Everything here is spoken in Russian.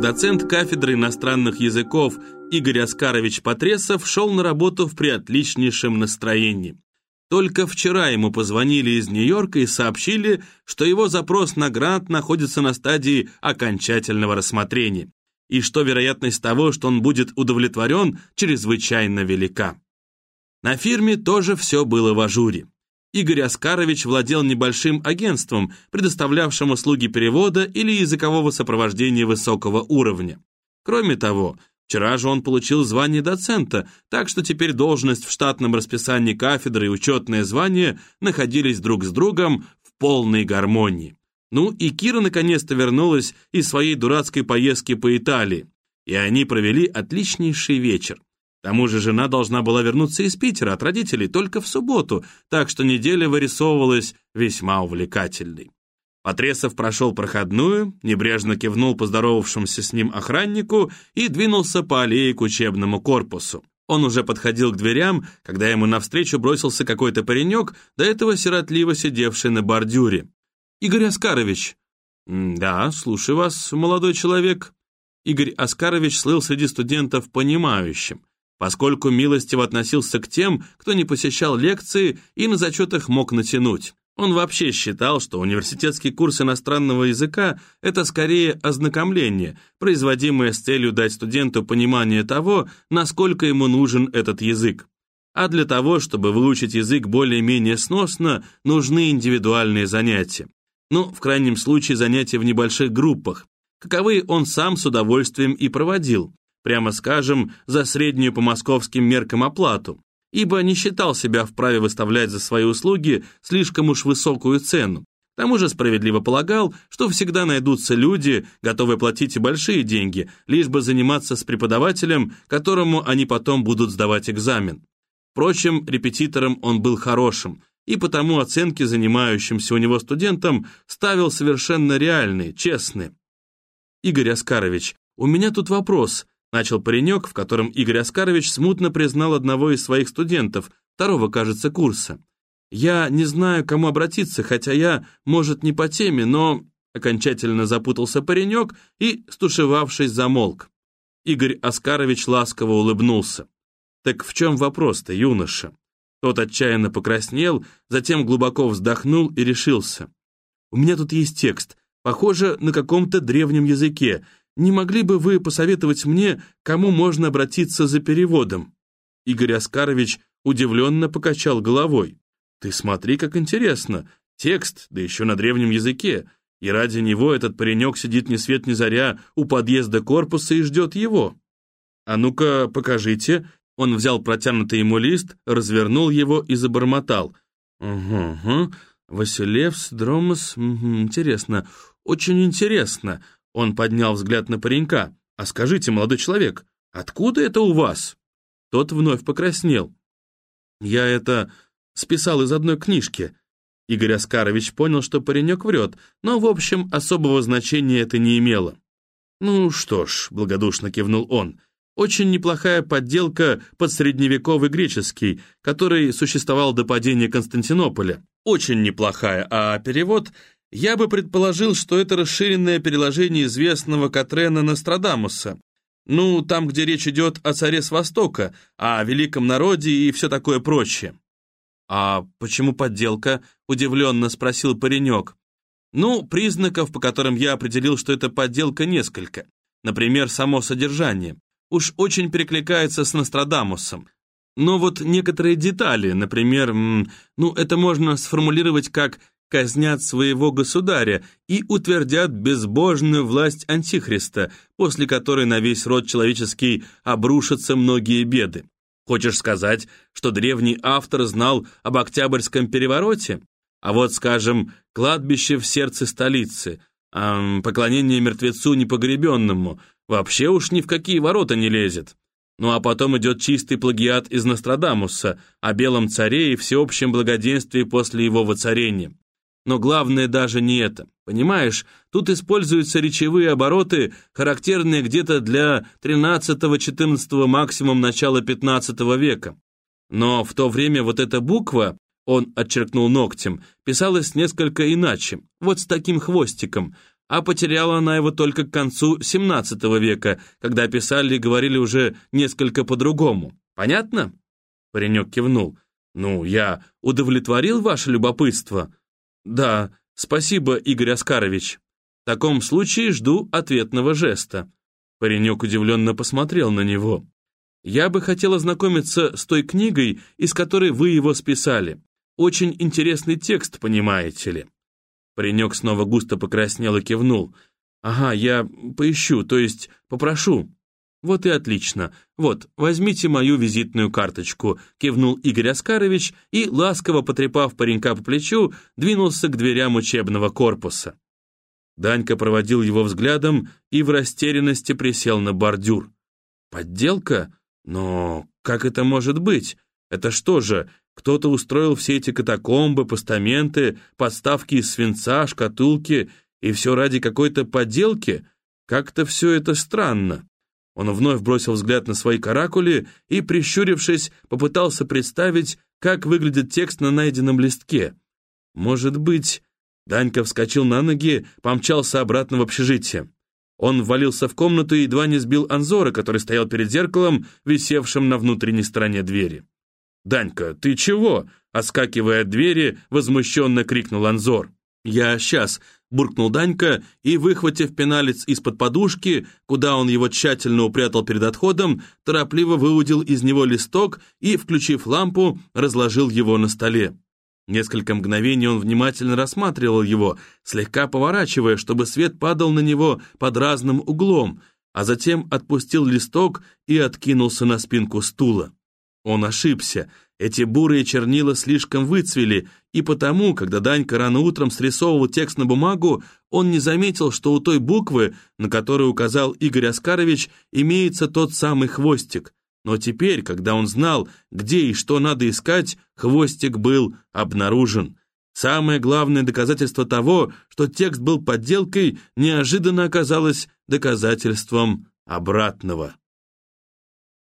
Доцент кафедры иностранных языков Игорь Оскарович Потресов шел на работу в приотличнейшем настроении. Только вчера ему позвонили из Нью-Йорка и сообщили, что его запрос на грант находится на стадии окончательного рассмотрения, и что вероятность того, что он будет удовлетворен, чрезвычайно велика. На фирме тоже все было в ажуре. Игорь Оскарович владел небольшим агентством, предоставлявшим услуги перевода или языкового сопровождения высокого уровня. Кроме того, вчера же он получил звание доцента, так что теперь должность в штатном расписании кафедры и учетное звание находились друг с другом в полной гармонии. Ну и Кира наконец-то вернулась из своей дурацкой поездки по Италии, и они провели отличнейший вечер. К тому же жена должна была вернуться из Питера от родителей только в субботу, так что неделя вырисовывалась весьма увлекательной. Потресов прошел проходную, небрежно кивнул поздоровавшемуся с ним охраннику и двинулся по аллее к учебному корпусу. Он уже подходил к дверям, когда ему навстречу бросился какой-то паренек, до этого сиротливо сидевший на бордюре. «Игорь Оскарович!» «Да, слушаю вас, молодой человек». Игорь Оскарович слыл среди студентов понимающим поскольку милостиво относился к тем, кто не посещал лекции и на зачетах мог натянуть. Он вообще считал, что университетский курс иностранного языка – это скорее ознакомление, производимое с целью дать студенту понимание того, насколько ему нужен этот язык. А для того, чтобы выучить язык более-менее сносно, нужны индивидуальные занятия. Ну, в крайнем случае, занятия в небольших группах, каковые он сам с удовольствием и проводил, прямо скажем, за среднюю по московским меркам оплату, ибо не считал себя вправе выставлять за свои услуги слишком уж высокую цену. К тому же справедливо полагал, что всегда найдутся люди, готовые платить и большие деньги, лишь бы заниматься с преподавателем, которому они потом будут сдавать экзамен. Впрочем, репетитором он был хорошим, и потому оценки занимающимся у него студентам ставил совершенно реальные, честные. «Игорь Оскарович, у меня тут вопрос», Начал паренек, в котором Игорь Оскарович смутно признал одного из своих студентов, второго, кажется, курса. «Я не знаю, к кому обратиться, хотя я, может, не по теме, но...» Окончательно запутался паренек и, стушевавшись, замолк. Игорь Оскарович ласково улыбнулся. «Так в чем вопрос-то, юноша?» Тот отчаянно покраснел, затем глубоко вздохнул и решился. «У меня тут есть текст, похоже, на каком-то древнем языке, не могли бы вы посоветовать мне, кому можно обратиться за переводом?» Игорь Оскарович удивленно покачал головой. «Ты смотри, как интересно. Текст, да еще на древнем языке. И ради него этот паренек сидит ни свет ни заря у подъезда корпуса и ждет его. А ну-ка, покажите». Он взял протянутый ему лист, развернул его и забормотал. «Угу, угу. Василевс, Дромос, угу, интересно, очень интересно. Он поднял взгляд на паренька. «А скажите, молодой человек, откуда это у вас?» Тот вновь покраснел. «Я это списал из одной книжки». Игорь Оскарович понял, что паренек врет, но, в общем, особого значения это не имело. «Ну что ж», — благодушно кивнул он, — «очень неплохая подделка под средневековый греческий, который существовал до падения Константинополя. Очень неплохая, а перевод я бы предположил, что это расширенное переложение известного Катрена Нострадамуса. Ну, там, где речь идет о царе с Востока, о великом народе и все такое прочее. «А почему подделка?» — удивленно спросил паренек. «Ну, признаков, по которым я определил, что это подделка, несколько. Например, само содержание. Уж очень перекликается с Нострадамусом. Но вот некоторые детали, например, ну, это можно сформулировать как казнят своего государя и утвердят безбожную власть Антихриста, после которой на весь род человеческий обрушатся многие беды. Хочешь сказать, что древний автор знал об Октябрьском перевороте? А вот, скажем, кладбище в сердце столицы, а поклонение мертвецу непогребенному, вообще уж ни в какие ворота не лезет. Ну а потом идет чистый плагиат из Нострадамуса о белом царе и всеобщем благоденствии после его воцарения. Но главное даже не это. Понимаешь, тут используются речевые обороты, характерные где-то для 13-14 максимум начала 15 века. Но в то время вот эта буква, он отчеркнул ногтем, писалась несколько иначе, вот с таким хвостиком. а потеряла она его только к концу XVII века, когда писали и говорили уже несколько по-другому. Понятно?» Паренек кивнул. «Ну, я удовлетворил ваше любопытство?» «Да, спасибо, Игорь Оскарович. В таком случае жду ответного жеста». Паренек удивленно посмотрел на него. «Я бы хотел ознакомиться с той книгой, из которой вы его списали. Очень интересный текст, понимаете ли». Паренек снова густо покраснел и кивнул. «Ага, я поищу, то есть попрошу». «Вот и отлично. Вот, возьмите мою визитную карточку», — кивнул Игорь Оскарович и, ласково потрепав паренька по плечу, двинулся к дверям учебного корпуса. Данька проводил его взглядом и в растерянности присел на бордюр. «Подделка? Но как это может быть? Это что же, кто-то устроил все эти катакомбы, постаменты, подставки из свинца, шкатулки, и все ради какой-то подделки? Как-то все это странно. Он вновь бросил взгляд на свои каракули и, прищурившись, попытался представить, как выглядит текст на найденном листке. Может быть... Данька вскочил на ноги, помчался обратно в общежитие. Он ввалился в комнату и едва не сбил Анзора, который стоял перед зеркалом, висевшим на внутренней стороне двери. «Данька, ты чего?» — оскакивая от двери, возмущенно крикнул Анзор. «Я сейчас», — буркнул Данька и, выхватив пеналец из-под подушки, куда он его тщательно упрятал перед отходом, торопливо выудил из него листок и, включив лампу, разложил его на столе. Несколько мгновений он внимательно рассматривал его, слегка поворачивая, чтобы свет падал на него под разным углом, а затем отпустил листок и откинулся на спинку стула. Он ошибся. Эти бурые чернила слишком выцвели, и потому, когда Данька рано утром срисовывал текст на бумагу, он не заметил, что у той буквы, на которую указал Игорь Оскарович, имеется тот самый хвостик. Но теперь, когда он знал, где и что надо искать, хвостик был обнаружен. Самое главное доказательство того, что текст был подделкой, неожиданно оказалось доказательством обратного.